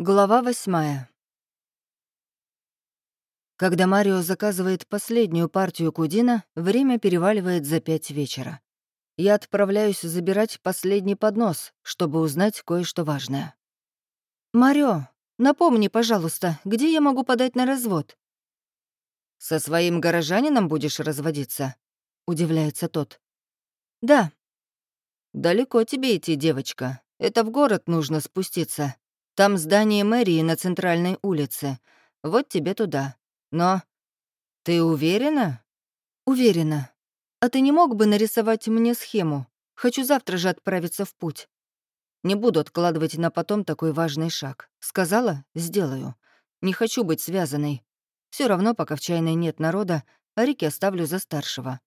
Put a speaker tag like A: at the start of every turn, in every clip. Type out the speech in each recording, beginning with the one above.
A: Глава восьмая. Когда Марио заказывает последнюю партию кудина, время переваливает за пять вечера. Я отправляюсь забирать последний поднос, чтобы узнать кое-что важное. «Марио, напомни, пожалуйста, где я могу подать на развод?» «Со своим горожанином будешь разводиться?» — удивляется тот. «Да». «Далеко тебе идти, девочка. Это в город нужно спуститься. Там здание мэрии на центральной улице. Вот тебе туда. Но ты уверена? Уверена. А ты не мог бы нарисовать мне схему? Хочу завтра же отправиться в путь. Не буду откладывать на потом такой важный шаг. Сказала — сделаю. Не хочу быть связанной. Все равно, пока в чайной нет народа, а Рики оставлю за старшего.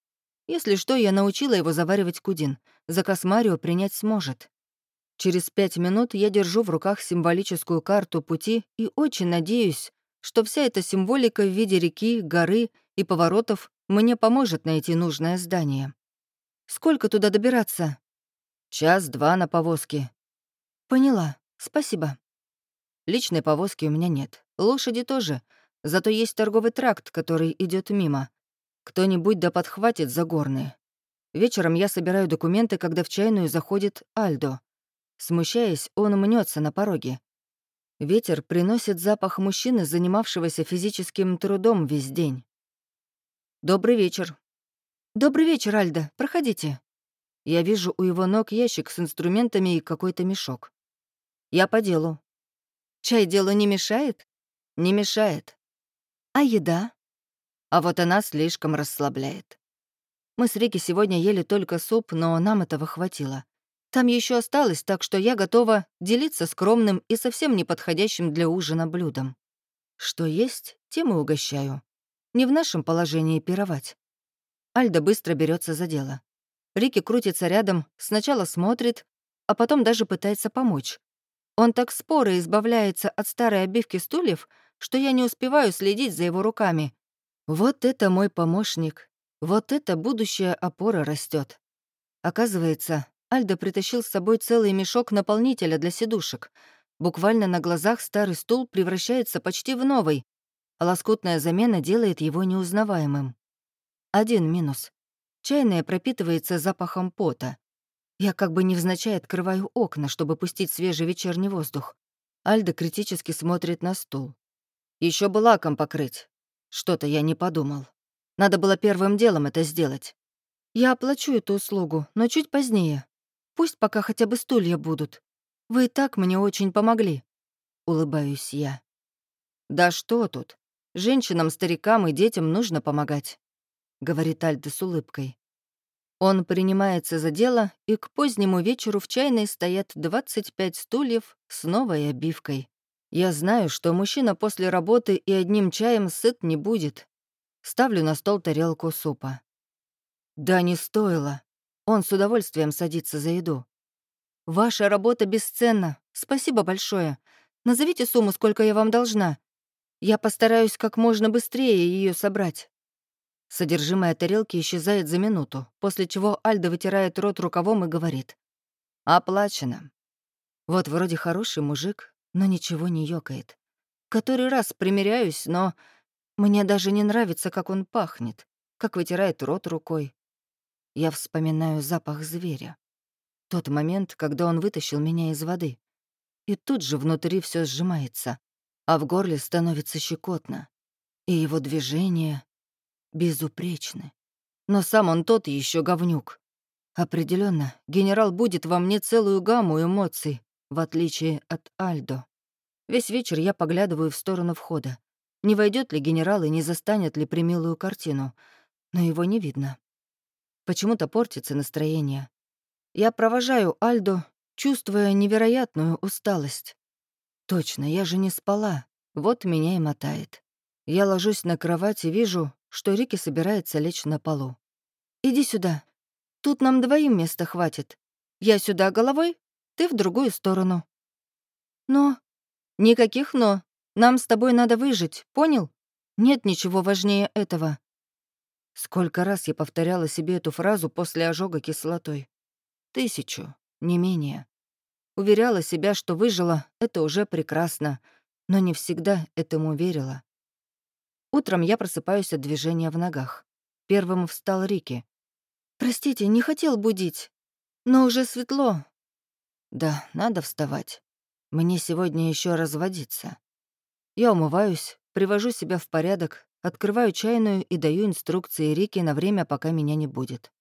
A: Если что, я научила его заваривать кудин. Заказ Марио принять сможет. Через пять минут я держу в руках символическую карту пути и очень надеюсь, что вся эта символика в виде реки, горы и поворотов мне поможет найти нужное здание. Сколько туда добираться? Час-два на повозке. Поняла. Спасибо. Личной повозки у меня нет. Лошади тоже. Зато есть торговый тракт, который идет мимо. Кто-нибудь да подхватит за горные. Вечером я собираю документы, когда в чайную заходит Альдо. Смущаясь, он мнется на пороге. Ветер приносит запах мужчины, занимавшегося физическим трудом весь день. «Добрый вечер». «Добрый вечер, Альда. Проходите». Я вижу у его ног ящик с инструментами и какой-то мешок. Я по делу. «Чай делу не мешает?» «Не мешает». «А еда?» А вот она слишком расслабляет. Мы с Рики сегодня ели только суп, но нам этого хватило. Там еще осталось, так что я готова делиться скромным и совсем неподходящим для ужина блюдом. Что есть, тем и угощаю. Не в нашем положении пировать. Альда быстро берется за дело. Рики крутится рядом, сначала смотрит, а потом даже пытается помочь. Он так споро избавляется от старой обивки стульев, что я не успеваю следить за его руками. Вот это мой помощник. Вот это будущая опора растет. Оказывается, Альдо притащил с собой целый мешок наполнителя для сидушек. Буквально на глазах старый стул превращается почти в новый, а лоскутная замена делает его неузнаваемым. Один минус. Чайная пропитывается запахом пота. Я как бы невзначай открываю окна, чтобы пустить свежий вечерний воздух. Альда критически смотрит на стул. Еще бы лаком покрыть. Что-то я не подумал. Надо было первым делом это сделать. Я оплачу эту услугу, но чуть позднее. Пусть пока хотя бы стулья будут. Вы и так мне очень помогли», — улыбаюсь я. «Да что тут? Женщинам, старикам и детям нужно помогать», — говорит Альда с улыбкой. Он принимается за дело, и к позднему вечеру в чайной стоят 25 стульев с новой обивкой. Я знаю, что мужчина после работы и одним чаем сыт не будет. Ставлю на стол тарелку супа. Да не стоило. Он с удовольствием садится за еду. «Ваша работа бесценна. Спасибо большое. Назовите сумму, сколько я вам должна. Я постараюсь как можно быстрее ее собрать». Содержимое тарелки исчезает за минуту, после чего Альда вытирает рот рукавом и говорит. «Оплачено». Вот вроде хороший мужик, но ничего не ёкает. Который раз примеряюсь, но мне даже не нравится, как он пахнет, как вытирает рот рукой, я вспоминаю запах зверя. Тот момент, когда он вытащил меня из воды. И тут же внутри все сжимается, а в горле становится щекотно. И его движения безупречны. Но сам он тот еще говнюк. Определенно, генерал будет во мне целую гамму эмоций, в отличие от Альдо. Весь вечер я поглядываю в сторону входа. Не войдет ли генерал и не застанет ли примилую картину, но его не видно. Почему-то портится настроение. Я провожаю Альду, чувствуя невероятную усталость. Точно, я же не спала. Вот меня и мотает. Я ложусь на кровать и вижу, что Рики собирается лечь на полу. «Иди сюда. Тут нам двоим места хватит. Я сюда головой, ты в другую сторону». «Но...» «Никаких «но». Нам с тобой надо выжить, понял? Нет ничего важнее этого. Сколько раз я повторяла себе эту фразу после ожога кислотой? Тысячу, не менее. Уверяла себя, что выжила, это уже прекрасно, но не всегда этому верила. Утром я просыпаюсь от движения в ногах. Первым встал Рики. «Простите, не хотел будить, но уже светло». «Да, надо вставать. Мне сегодня еще разводиться». Я умываюсь, привожу себя в порядок, открываю чайную и даю инструкции Рике на время, пока меня не будет.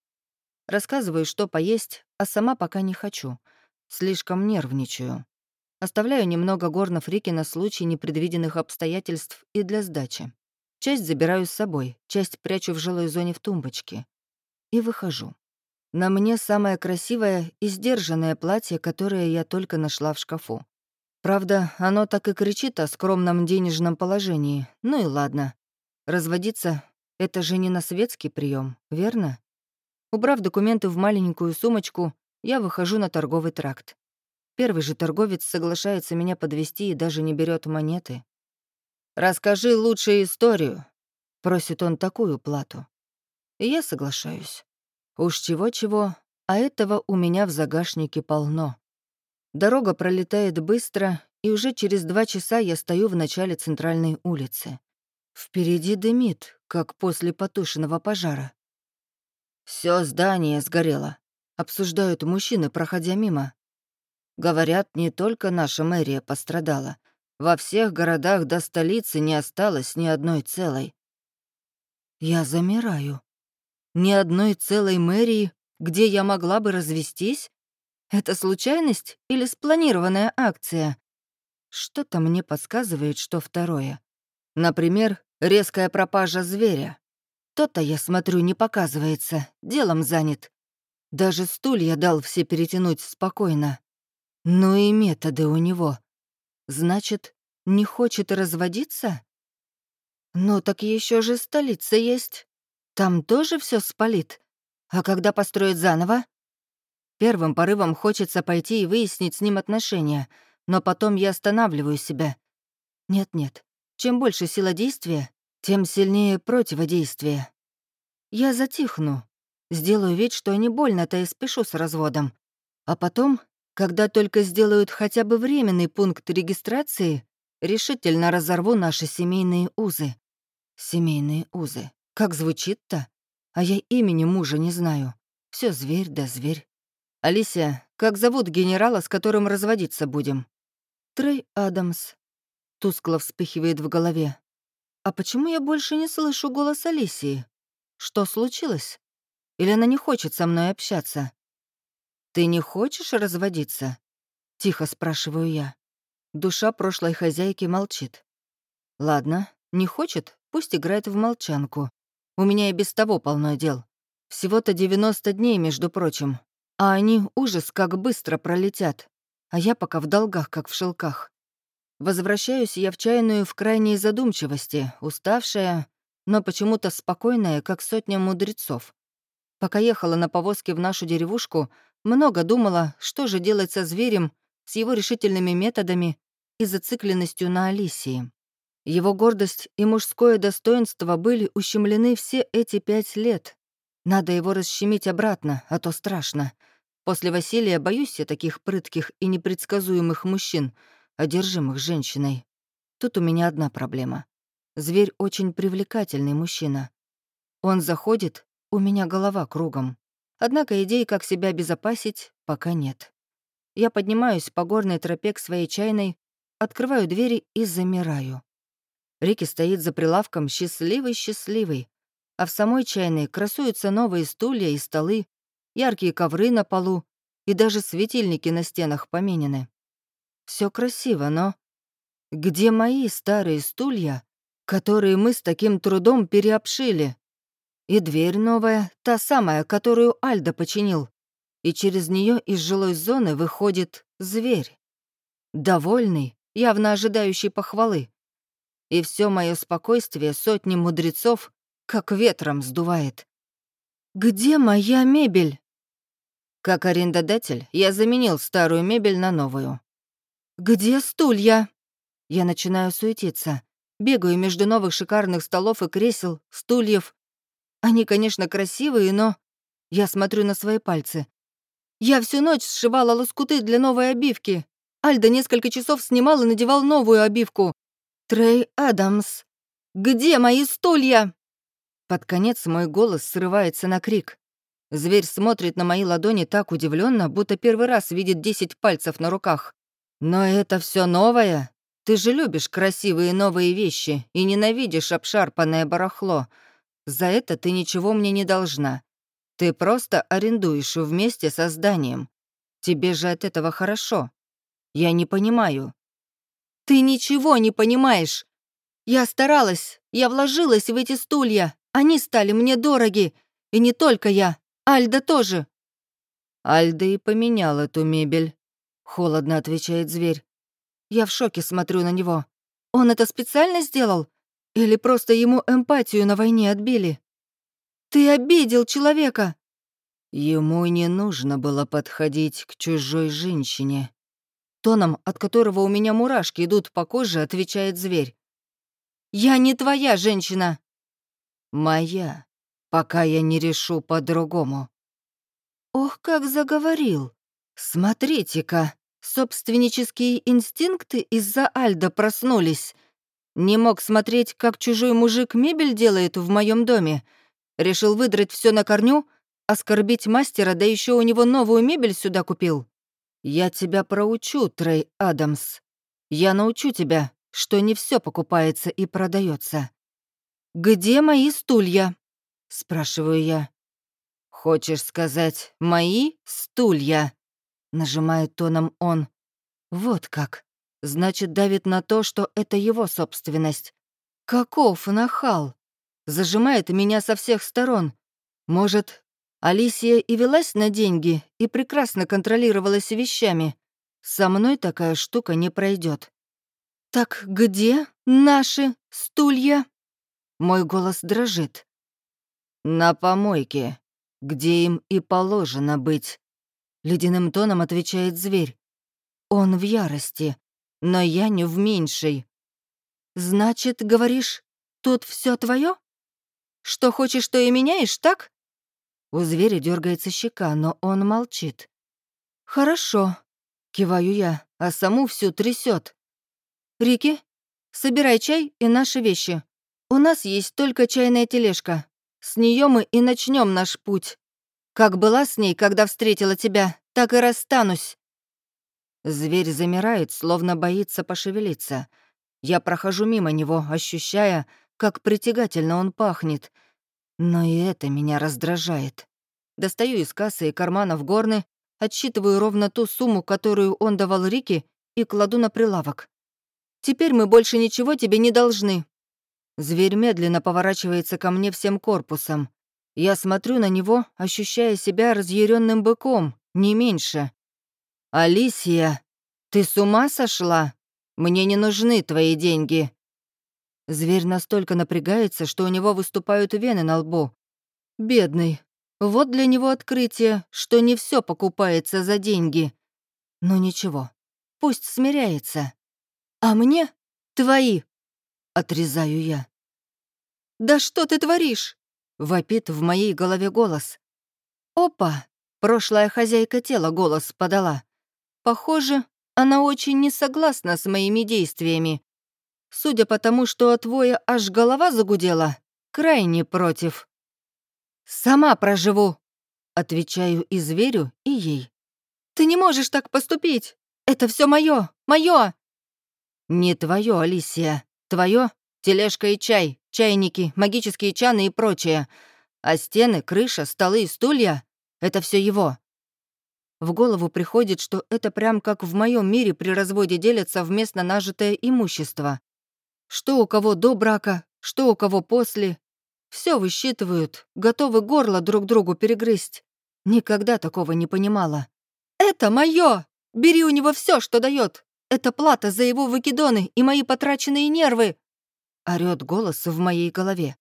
A: Рассказываю, что поесть, а сама пока не хочу. Слишком нервничаю. Оставляю немного горнов Рики на случай непредвиденных обстоятельств и для сдачи. Часть забираю с собой, часть прячу в жилой зоне в тумбочке. И выхожу. На мне самое красивое и сдержанное платье, которое я только нашла в шкафу. Правда, оно так и кричит о скромном денежном положении. Ну и ладно. Разводиться — это же не на светский прием, верно? Убрав документы в маленькую сумочку, я выхожу на торговый тракт. Первый же торговец соглашается меня подвести и даже не берет монеты. «Расскажи лучше историю», — просит он такую плату. И я соглашаюсь. Уж чего-чего, а этого у меня в загашнике полно. Дорога пролетает быстро, и уже через два часа я стою в начале центральной улицы. Впереди дымит, как после потушенного пожара. Все здание сгорело. Обсуждают мужчины, проходя мимо. Говорят, не только наша мэрия пострадала. Во всех городах до столицы не осталось ни одной целой. Я замираю. Ни одной целой мэрии, где я могла бы развестись? Это случайность или спланированная акция? Что-то мне подсказывает, что второе. Например, резкая пропажа зверя. То-то, я смотрю, не показывается, делом занят. Даже стулья дал все перетянуть спокойно. Ну и методы у него. Значит, не хочет разводиться? Ну так еще же столица есть. Там тоже все спалит. А когда построят заново? Первым порывом хочется пойти и выяснить с ним отношения, но потом я останавливаю себя. Нет-нет, чем больше сила действия, тем сильнее противодействие. Я затихну, сделаю вид, что не больно-то и спешу с разводом. А потом, когда только сделают хотя бы временный пункт регистрации, решительно разорву наши семейные узы. Семейные узы. Как звучит-то? А я имени мужа не знаю. Все зверь да зверь. Алисия, как зовут генерала, с которым разводиться будем? Трей Адамс. Тускло вспыхивает в голове. А почему я больше не слышу голос Алисии? Что случилось? Или она не хочет со мной общаться? Ты не хочешь разводиться? Тихо спрашиваю я. Душа прошлой хозяйки молчит. Ладно, не хочет, пусть играет в молчанку. У меня и без того полно дел. Всего-то 90 дней, между прочим. А они ужас как быстро пролетят. А я пока в долгах, как в шелках. Возвращаюсь я в чайную в крайней задумчивости, уставшая, но почему-то спокойная, как сотня мудрецов. Пока ехала на повозке в нашу деревушку, много думала, что же делать со зверем, с его решительными методами и зацикленностью на Алисии. Его гордость и мужское достоинство были ущемлены все эти пять лет. Надо его расщемить обратно, а то страшно. После Василия боюсь я таких прытких и непредсказуемых мужчин — одержимых женщиной. Тут у меня одна проблема. Зверь очень привлекательный мужчина. Он заходит, у меня голова кругом. Однако идей, как себя обезопасить, пока нет. Я поднимаюсь по горной тропе к своей чайной, открываю двери и замираю. Рики стоит за прилавком счастливый-счастливый, а в самой чайной красуются новые стулья и столы, яркие ковры на полу и даже светильники на стенах поменены. Все красиво, но... Где мои старые стулья, которые мы с таким трудом переобшили? И дверь новая, та самая, которую Альда починил. И через нее из жилой зоны выходит зверь. Довольный, явно ожидающий похвалы. И все мое спокойствие сотни мудрецов как ветром сдувает. «Где моя мебель?» Как арендодатель я заменил старую мебель на новую. «Где стулья?» Я начинаю суетиться. Бегаю между новых шикарных столов и кресел, стульев. Они, конечно, красивые, но... Я смотрю на свои пальцы. Я всю ночь сшивала лоскуты для новой обивки. Альда несколько часов снимал и надевал новую обивку. Трей Адамс, где мои стулья?» Под конец мой голос срывается на крик. Зверь смотрит на мои ладони так удивленно, будто первый раз видит десять пальцев на руках. «Но это все новое? Ты же любишь красивые новые вещи и ненавидишь обшарпанное барахло. За это ты ничего мне не должна. Ты просто арендуешь вместе со зданием. Тебе же от этого хорошо. Я не понимаю». «Ты ничего не понимаешь. Я старалась, я вложилась в эти стулья. Они стали мне дороги. И не только я, Альда тоже».
B: «Альда и поменял эту мебель», — холодно отвечает зверь.
A: Я в шоке смотрю на него. Он это специально сделал? Или просто ему эмпатию на войне отбили? «Ты обидел человека!»
B: Ему не нужно было подходить к чужой женщине.
A: Тоном, от которого у меня мурашки идут по коже, отвечает зверь. «Я не твоя женщина!»
B: «Моя, пока я не решу по-другому».
A: Ох, как заговорил. Смотрите-ка, собственнические инстинкты из-за Альда проснулись. Не мог смотреть, как чужой мужик мебель делает в моем доме. Решил выдрать все на корню, оскорбить мастера, да еще у него новую мебель сюда купил. Я тебя проучу, Трей Адамс. Я научу тебя, что не все покупается и продается. Где мои стулья? спрашиваю я.
B: Хочешь сказать, мои стулья?
A: Нажимает тоном он. Вот как. Значит, давит на то, что это его собственность. Каков нахал! Зажимает меня со всех сторон. Может, Алисия и велась на деньги и прекрасно контролировалась вещами. Со мной такая штука не пройдет. «Так где наши стулья?» Мой голос дрожит.
B: «На помойке, где им и положено быть», — ледяным тоном отвечает зверь.
A: Он в ярости, но я не в меньшей. «Значит, говоришь, тут все твое? Что хочешь, то и меняешь, так?» У зверя дергается щека, но он молчит. «Хорошо», — киваю я, а саму всю трясет. «Рики, собирай чай и наши вещи. У нас есть только чайная тележка. С нее мы и начнем наш путь. Как была с ней, когда встретила тебя, так и расстанусь».
B: Зверь замирает, словно боится пошевелиться. Я прохожу мимо него, ощущая, как притягательно он пахнет. Но и это меня раздражает. Достаю из кассы и карманов горны, отсчитываю ровно ту сумму, которую он давал Рике, и кладу на прилавок.
A: «Теперь мы больше ничего тебе не должны».
B: Зверь медленно поворачивается ко мне всем корпусом. Я смотрю на него, ощущая себя разъяренным быком, не меньше. «Алисия, ты с ума сошла? Мне не нужны твои деньги». Зверь настолько напрягается, что у него выступают вены на лбу. Бедный. Вот для него открытие, что не все покупается за деньги. Но ничего, пусть смиряется.
A: А мне твои,
B: отрезаю я.
A: «Да что ты творишь?»
B: — вопит в моей голове голос.
A: «Опа!» — прошлая хозяйка тела голос подала. Похоже, она очень не согласна с моими действиями. Судя по тому, что от воя аж голова загудела, крайне против. «Сама проживу», — отвечаю и зверю, и ей. «Ты не можешь так поступить! Это все мое, мое!»
B: «Не твое, Алисия. Твое — тележка и чай, чайники, магические чаны и прочее. А стены, крыша, столы и стулья — это все его. В голову приходит, что это прям как в моем мире при разводе делятся вместно нажитое имущество. Что у кого до брака, что у кого после. Все высчитывают, готовы горло друг другу перегрызть. Никогда такого не понимала.
A: «Это мое! Бери у него все, что дает. Это плата за его выкидоны и мои потраченные нервы!»
B: Орёт голос в моей голове.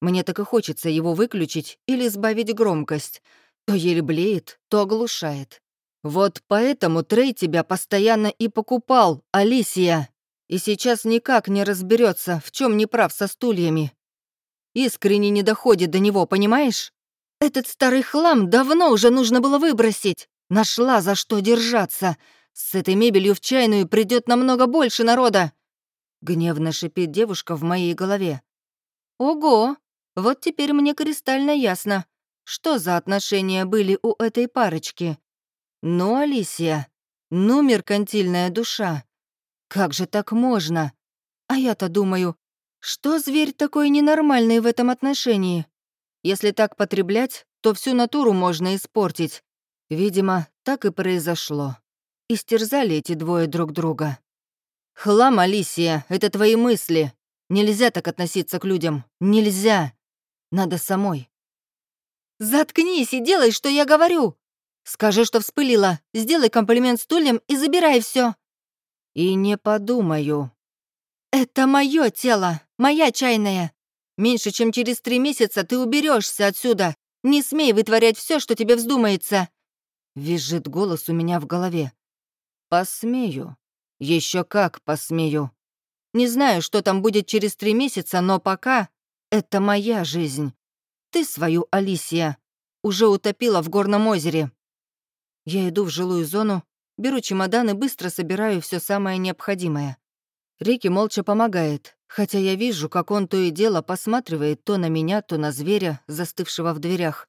B: Мне так и хочется его выключить или сбавить громкость — то еле блеет, то оглушает. Вот поэтому Трей тебя постоянно и покупал, Алисия. И сейчас никак не разберется, в чем не прав со стульями. Искренне не доходит до него, понимаешь?
A: Этот старый хлам давно уже нужно было выбросить. Нашла за что держаться. С этой мебелью в чайную придет намного больше народа. Гневно шипит девушка в моей голове. Ого, вот теперь мне кристально ясно, что за отношения были у этой парочки. Ну, Алисия, ну, меркантильная душа. Как же так можно? А я-то думаю, что зверь такой ненормальный в этом отношении? Если так потреблять, то всю натуру можно испортить. Видимо, так и произошло. Истерзали эти двое друг друга. «Хлам, Алисия, это твои мысли. Нельзя так относиться к людям. Нельзя. Надо самой». «Заткнись и делай, что я говорю. Скажи, что вспылила. Сделай комплимент стульям и забирай все. «И не подумаю». «Это мое тело, моя чайная. Меньше чем через три месяца ты уберешься отсюда. Не смей вытворять все, что тебе вздумается. Визжит голос у меня в голове. «Посмею. Еще как посмею. Не знаю, что там будет через три месяца, но пока это моя жизнь. Ты свою, Алисия, уже утопила в горном озере». Я иду в жилую зону, беру чемодан и быстро собираю все самое необходимое. Рики молча помогает, хотя я вижу, как он то и дело посматривает то на меня, то на зверя, застывшего в дверях.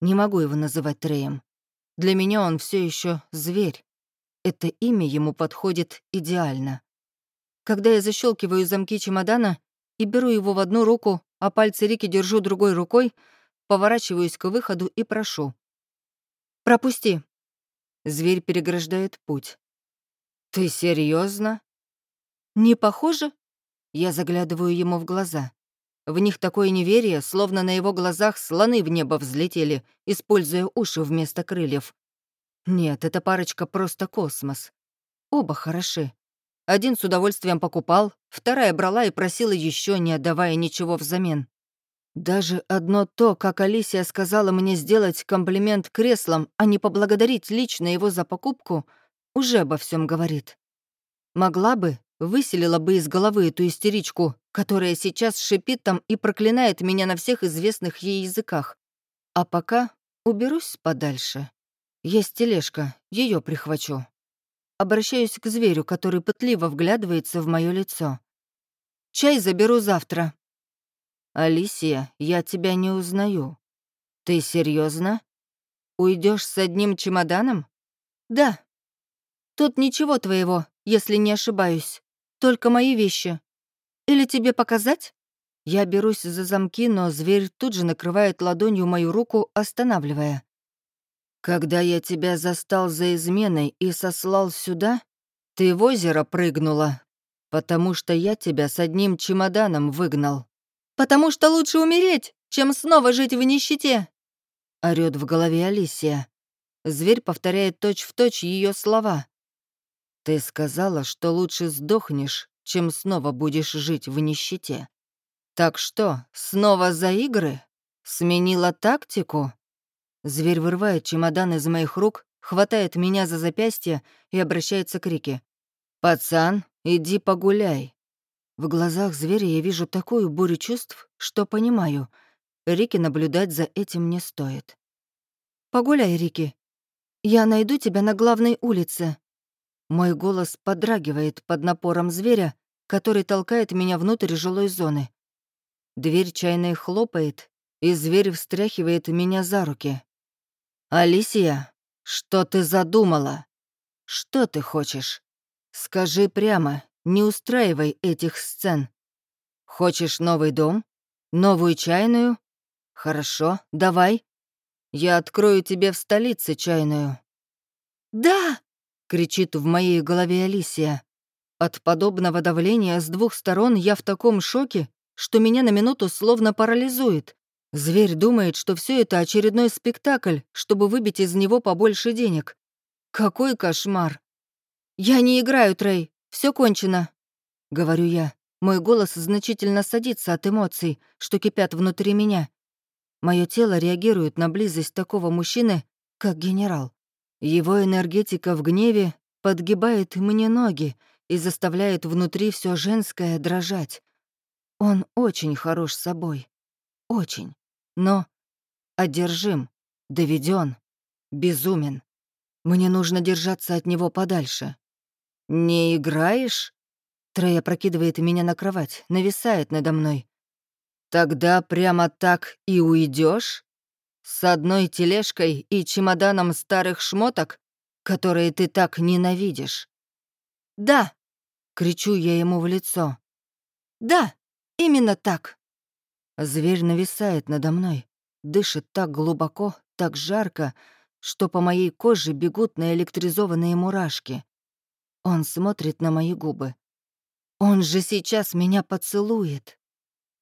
A: Не могу его называть Треем. Для меня он все еще зверь. Это имя ему подходит идеально. Когда я защелкиваю замки чемодана и беру его в одну руку, а пальцы Рики держу другой рукой, поворачиваюсь к выходу и прошу. «Пропусти». Зверь переграждает путь. «Ты серьезно? «Не похоже?» Я заглядываю ему в глаза. В них такое неверие, словно на его глазах слоны в небо взлетели, используя уши вместо крыльев. Нет, эта парочка просто космос. Оба хороши. Один с удовольствием покупал, вторая брала и просила еще, не отдавая ничего взамен. Даже одно то, как Алисия сказала мне сделать комплимент креслам, а не поблагодарить лично его за покупку, уже обо всем говорит. Могла бы, выселила бы из головы эту истеричку, которая сейчас шипит там и проклинает меня на всех известных ей языках. А пока уберусь подальше. Есть тележка, ее прихвачу. Обращаюсь к зверю, который пытливо вглядывается в мое лицо. Чай заберу завтра. Алисия, я тебя не узнаю. Ты серьезно? Уйдешь с одним чемоданом? Да. Тут ничего твоего, если не ошибаюсь. Только мои вещи. Или тебе показать?» Я берусь за замки, но зверь тут же накрывает ладонью мою руку, останавливая. «Когда я тебя застал за изменой и сослал сюда, ты в озеро прыгнула, потому что я тебя с одним чемоданом выгнал». «Потому что лучше умереть, чем снова жить в нищете!» — орёт в голове Алисия. Зверь повторяет точь-в-точь ее слова. Ты сказала, что лучше сдохнешь, чем снова будешь жить в нищете. Так что, снова за игры? Сменила тактику? Зверь вырывает чемодан из моих рук, хватает меня за запястье и обращается к Рике. «Пацан, иди погуляй». В глазах зверя я вижу такую бурю чувств, что понимаю. Рики наблюдать за этим не стоит. «Погуляй, Рики. Я найду тебя на главной улице», мой голос подрагивает под напором зверя, который толкает меня внутрь жилой зоны. Дверь чайной хлопает, и зверь встряхивает меня за руки. «Алисия, что ты задумала? Что ты хочешь? Скажи прямо, не устраивай этих сцен. Хочешь новый дом? Новую чайную? Хорошо, давай. Я открою тебе в столице чайную». «Да!» кричит в моей голове Алисия. От подобного давления с двух сторон я в таком шоке, что меня на минуту словно парализует. Зверь думает, что все это очередной спектакль, чтобы выбить из него побольше денег. Какой кошмар! Я не играю, Трей, все кончено. Говорю я. Мой голос значительно садится от эмоций, что кипят внутри меня. Мое тело реагирует на близость такого мужчины, как генерал. Его энергетика в гневе подгибает мне ноги и заставляет внутри все женское дрожать. Он очень хорош собой. Очень. Но одержим, доведен, безумен. Мне нужно держаться от него подальше. «Не играешь?» Трея прокидывает меня на кровать, нависает надо мной. «Тогда прямо так и уйдешь? С одной тележкой и чемоданом старых шмоток, которые ты так ненавидишь?» «Да!» — кричу я ему в лицо. «Да, именно так!» Зверь нависает надо мной, дышит так глубоко, так жарко, что по моей коже бегут наэлектризованные мурашки. Он смотрит на мои губы. Он же сейчас меня поцелует.